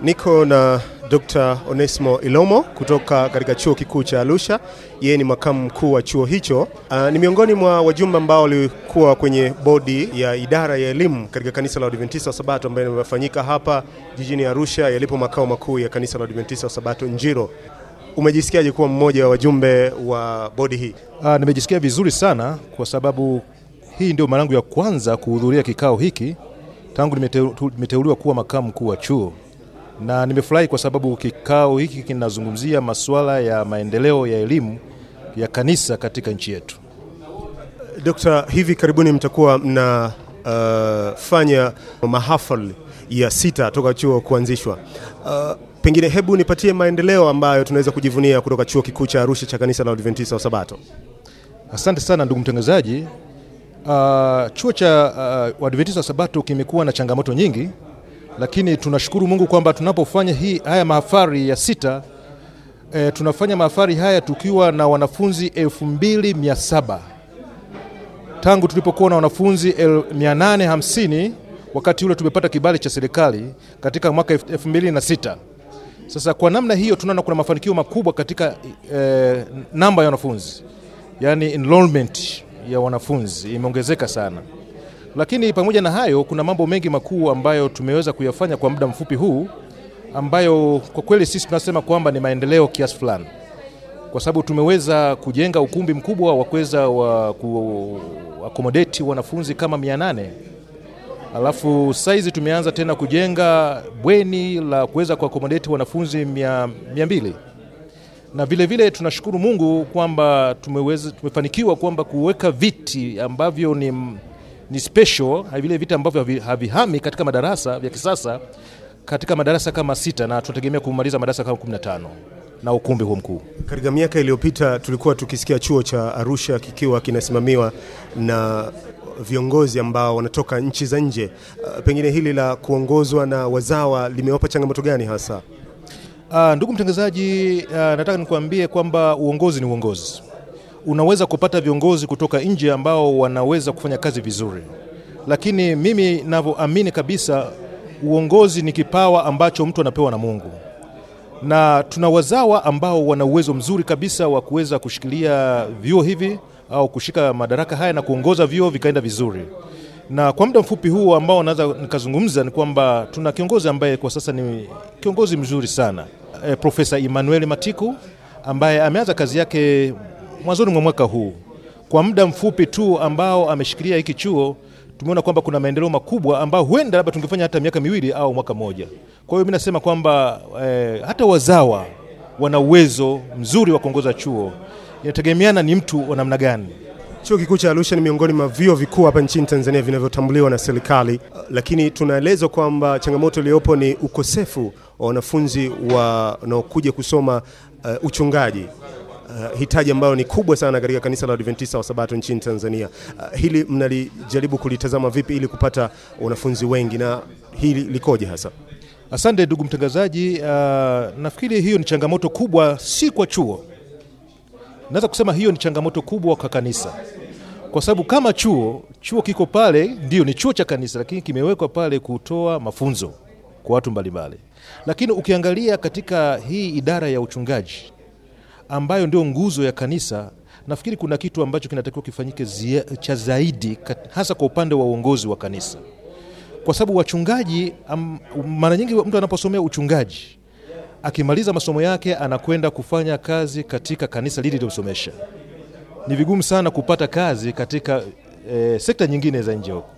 Niko na Dr. Onesmo Ilomo kutoka katika chuo kikuu cha Arusha. Yeye ni makamu mkuu wa chuo hicho. Uh, ni miongoni mwa wajumbe ambao walikuwa kwenye bodi ya idara ya elimu katika kanisa la Adventista wa Sabato ambayo imefanyika hapa jijini Arusha yalipo makao makuu ya kanisa la Adventista Sabato Njiro. Umejisikiaje kuwa mmoja wa wajumbe wa bodi hii? Aa, nimejisikia vizuri sana kwa sababu hii ndio mara ya kwanza kuhudhuria kikao hiki tangu nimeteu- nimeteuliwa kuwa makamu mkuu wa chuo, na nimefurahi kwa sababu kikao hiki kinazungumzia masuala ya maendeleo ya elimu ya kanisa katika nchi yetu. Dr. hivi karibuni mtakuwa mnafanya uh, mahafali ya sita toka chuo kuanzishwa. Uh, pengine hebu nipatie maendeleo ambayo tunaweza kujivunia kutoka chuo kikuu cha Arusha cha kanisa la Adventista wa Sabato. Asante sana ndugu mtangazaji. Uh, chuo cha uh, Adventista wa Sabato kimekuwa na changamoto nyingi, lakini tunashukuru Mungu kwamba tunapofanya hii haya mahafari ya sita e, tunafanya mahafari haya tukiwa na wanafunzi 2700 tangu tulipokuwa na wanafunzi el- 850 wakati ule tumepata kibali cha serikali katika mwaka 2006. Sasa kwa namna hiyo tunaona kuna mafanikio makubwa katika e, namba ya wanafunzi, yani enrollment ya wanafunzi imeongezeka sana. Lakini pamoja na hayo, kuna mambo mengi makuu ambayo tumeweza kuyafanya kwa muda mfupi huu, ambayo kwa kweli sisi tunasema kwamba ni maendeleo kiasi fulani, kwa sababu tumeweza kujenga ukumbi mkubwa wa kuweza wa ku accommodate wanafunzi kama 800 Alafu saizi tumeanza tena kujenga bweni la kuweza kuakomodeti wanafunzi mia, mia mbili. Na vile vile tunashukuru Mungu kwamba tumeweza, tumefanikiwa kwamba kuweka viti ambavyo ni, ni special vile vitu ambavyo havihami katika madarasa vya kisasa katika madarasa kama sita na tunategemea kumaliza madarasa kama 15 na ukumbi huo mkuu. Katika miaka iliyopita tulikuwa tukisikia chuo cha Arusha kikiwa kinasimamiwa na viongozi ambao wanatoka nchi za nje. Uh, pengine hili la kuongozwa na wazawa limewapa changamoto gani hasa? Uh, ndugu mtangazaji, uh, nataka nikuambie kwamba uongozi ni uongozi. Unaweza kupata viongozi kutoka nje ambao wanaweza kufanya kazi vizuri, lakini mimi navyoamini kabisa, uongozi ni kipawa ambacho mtu anapewa na Mungu, na tuna wazawa ambao wana uwezo mzuri kabisa wa kuweza kushikilia vyuo hivi au kushika madaraka haya na kuongoza vyuo vikaenda vizuri. Na kwa muda mfupi huu ambao naweza nikazungumza ni kwamba tuna kiongozi ambaye kwa sasa ni kiongozi mzuri sana e, Profesa Emmanuel Matiku ambaye ameanza kazi yake mwanzoni mwa mwaka huu. Kwa muda mfupi tu ambao ameshikilia hiki chuo, tumeona kwamba kuna maendeleo makubwa ambayo huenda labda tungefanya hata miaka miwili au mwaka mmoja. Kwa hiyo mimi nasema kwamba eh, hata wazawa wana uwezo mzuri wa kuongoza chuo, inategemeana ni mtu wa namna gani. Chuo kikuu cha Arusha ni miongoni mwa vyuo vikuu hapa nchini Tanzania vinavyotambuliwa na serikali, lakini tunaelezwa kwamba changamoto iliyopo ni ukosefu wa wanafunzi wanaokuja kusoma uh, uchungaji. Uh, hitaji ambayo ni kubwa sana katika kanisa la Adventista wa Sabato nchini Tanzania. Uh, hili mnalijaribu kulitazama vipi ili kupata wanafunzi wengi na hili likoje hasa? Asante ndugu mtangazaji. Uh, nafikiri hiyo ni changamoto kubwa, si kwa chuo. Naweza kusema hiyo ni changamoto kubwa kwa kanisa, kwa sababu kama chuo, chuo kiko pale, ndio ni chuo cha kanisa, lakini kimewekwa pale kutoa mafunzo kwa watu mbalimbali. Lakini ukiangalia katika hii idara ya uchungaji ambayo ndio nguzo ya kanisa, nafikiri kuna kitu ambacho kinatakiwa kifanyike zia, cha zaidi hasa kwa upande wa uongozi wa kanisa kwa sababu wachungaji mara nyingi mtu anaposomea uchungaji akimaliza masomo yake anakwenda kufanya kazi katika kanisa lili lililomsomesha. Ni vigumu sana kupata kazi katika e, sekta nyingine za nje huko.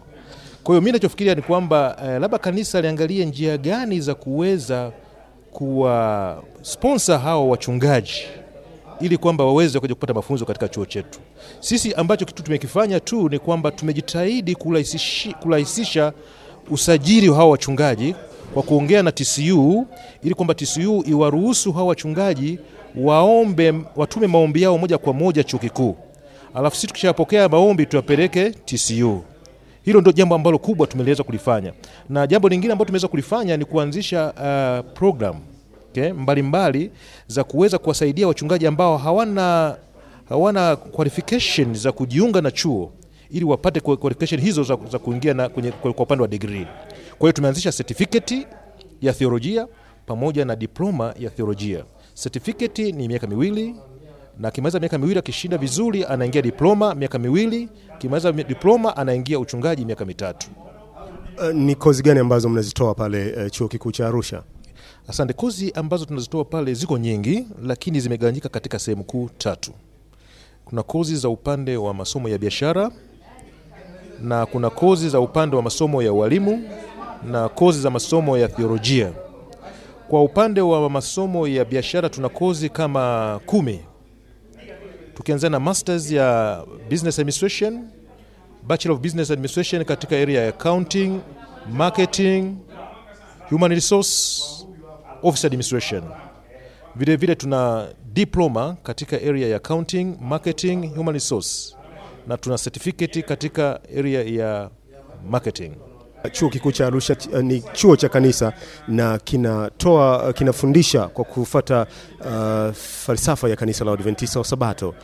Kwa hiyo mimi nachofikiria ni kwamba e, labda kanisa liangalie njia gani za kuweza kuwa sponsor hawa wachungaji ili kwamba waweze kuja kupata mafunzo katika chuo chetu. Sisi ambacho kitu tumekifanya tu ni kwamba tumejitahidi kurahisisha usajili wa hawa wachungaji kwa kuongea na TCU ili kwamba TCU iwaruhusu hawa wachungaji waombe, watume maombi yao moja kwa moja chuo kikuu, alafu sisi tukishapokea maombi tuyapeleke TCU. Hilo ndio jambo ambalo kubwa tumeliweza kulifanya, na jambo lingine ambalo tumeweza kulifanya ni kuanzisha uh, program okay, mbalimbali za kuweza kuwasaidia wachungaji ambao hawana, hawana qualification za kujiunga na chuo ili wapate qualification hizo za, za kuingia na kwenye, kwa upande wa degree. Kwa hiyo tumeanzisha certificate ya theolojia pamoja na diploma ya theolojia. Certificate ni miaka miwili na akimaliza miaka miwili akishinda vizuri anaingia diploma miaka miwili, akimaliza diploma anaingia uchungaji miaka mitatu. Uh, ni kozi gani ambazo mnazitoa pale uh, chuo kikuu cha Arusha? Asante. Kozi ambazo tunazitoa pale ziko nyingi, lakini zimegawanyika katika sehemu kuu tatu. Kuna kozi za upande wa masomo ya biashara na kuna kozi za upande wa masomo ya ualimu na kozi za masomo ya theolojia. Kwa upande wa masomo ya biashara tuna kozi kama kumi, tukianzia na masters ya business administration, bachelor of business administration katika area ya accounting, marketing, human resource, office administration. Vile vile tuna diploma katika area ya accounting, marketing, human resource na tuna certificate katika area ya marketing. Chuo kikuu cha Arusha uh, ni chuo cha kanisa na kinatoa uh, kinafundisha kwa kufata uh, falsafa ya kanisa la Adventista wa Sabato.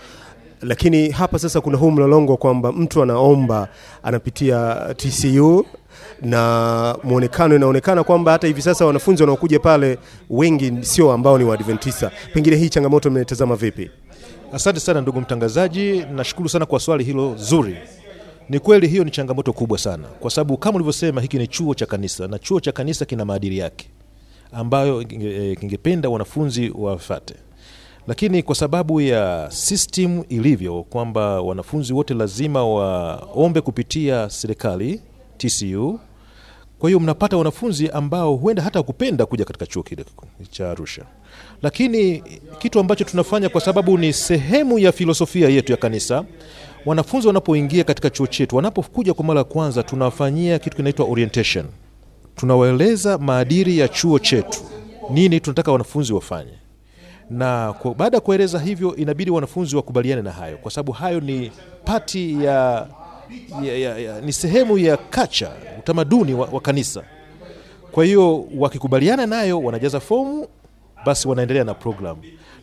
Lakini hapa sasa kuna huu mlolongo kwamba mtu anaomba anapitia TCU na mwonekano inaonekana kwamba hata hivi sasa wanafunzi wanaokuja pale wengi sio ambao ni Waadventista. Pengine hii changamoto mmetazama vipi? Asante sana ndugu mtangazaji, nashukuru sana kwa swali hilo zuri. Ni kweli hiyo ni changamoto kubwa sana, kwa sababu kama ulivyosema, hiki ni chuo cha kanisa na chuo cha kanisa kina maadili yake ambayo kingependa wanafunzi wafate, lakini kwa sababu ya system ilivyo kwamba wanafunzi wote lazima waombe kupitia serikali TCU. Kwa hiyo mnapata wanafunzi ambao huenda hata kupenda kuja katika chuo kile cha Arusha, lakini kitu ambacho tunafanya kwa sababu ni sehemu ya filosofia yetu ya kanisa, wanafunzi wanapoingia katika chuo chetu, wanapokuja kwa mara ya kwanza, tunawafanyia kitu kinaitwa orientation. Tunawaeleza maadili ya chuo chetu, nini tunataka wanafunzi wafanye, na baada ya kueleza hivyo, inabidi wanafunzi wakubaliane na hayo, kwa sababu hayo ni pati ya ya, ya, ya, ni sehemu ya kacha utamaduni wa, wa kanisa. Kwa hiyo wakikubaliana nayo wanajaza fomu, basi wanaendelea na program.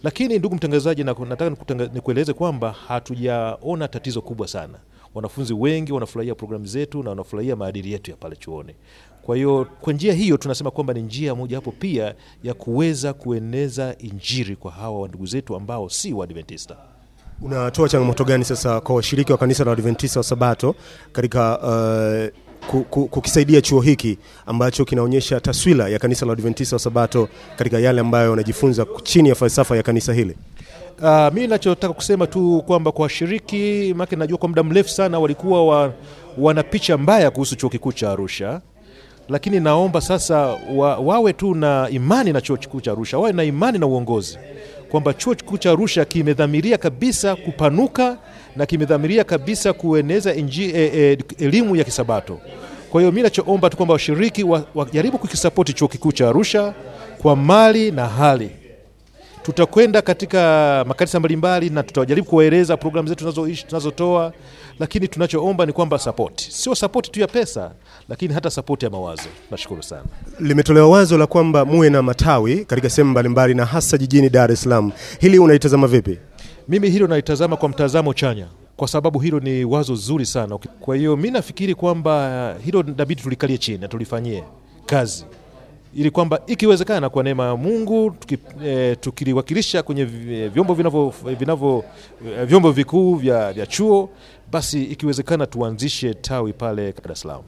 Lakini ndugu mtangazaji, nataka nikueleze kwamba hatujaona tatizo kubwa sana. Wanafunzi wengi wanafurahia programu zetu na wanafurahia maadili yetu ya pale chuoni. Kwa hiyo kwa njia hiyo tunasema kwamba ni njia moja hapo pia ya kuweza kueneza injiri kwa hawa wandugu zetu ambao si Waadventista. Unatoa changamoto gani sasa kwa washiriki wa kanisa la Adventista wa Sabato katika uh, kukisaidia chuo hiki ambacho kinaonyesha taswira ya kanisa la Adventista wa Sabato katika yale ambayo wanajifunza chini ya falsafa ya kanisa hili? Uh, mi nachotaka kusema tu kwamba kwa washiriki maana najua kwa muda mrefu sana walikuwa wa, wana picha mbaya kuhusu chuo kikuu cha Arusha, lakini naomba sasa wa, wawe tu na imani na chuo kikuu cha Arusha, wawe na imani na uongozi kwamba chuo kikuu cha Arusha kimedhamiria kabisa kupanuka na kimedhamiria kabisa kueneza inji, e, e, elimu ya Kisabato. Kwa hiyo mi nachoomba tu kwamba washiriki wajaribu wa kukisapoti chuo kikuu cha Arusha kwa mali na hali. Tutakwenda katika makanisa mbalimbali na tutajaribu kuwaeleza programu zetu tunazoishi tunazotoa, lakini tunachoomba ni kwamba sapoti, sio sapoti tu ya pesa, lakini hata sapoti ya mawazo. Nashukuru sana. Limetolewa wazo la kwamba muwe na matawi katika sehemu mbalimbali na hasa jijini Dar es Salaam. Hili unaitazama vipi? Mimi hilo naitazama kwa mtazamo chanya, kwa sababu hilo ni wazo zuri sana. Kwa hiyo mi nafikiri kwamba hilo inabidi tulikalie chini na tulifanyie kazi ili kwamba ikiwezekana kwa neema ya Mungu tuki, e, tukiliwakilisha kwenye vyombo vinavyo vinavyo vyombo vikuu vya, vya chuo basi ikiwezekana tuanzishe tawi pale Dar es Salaam.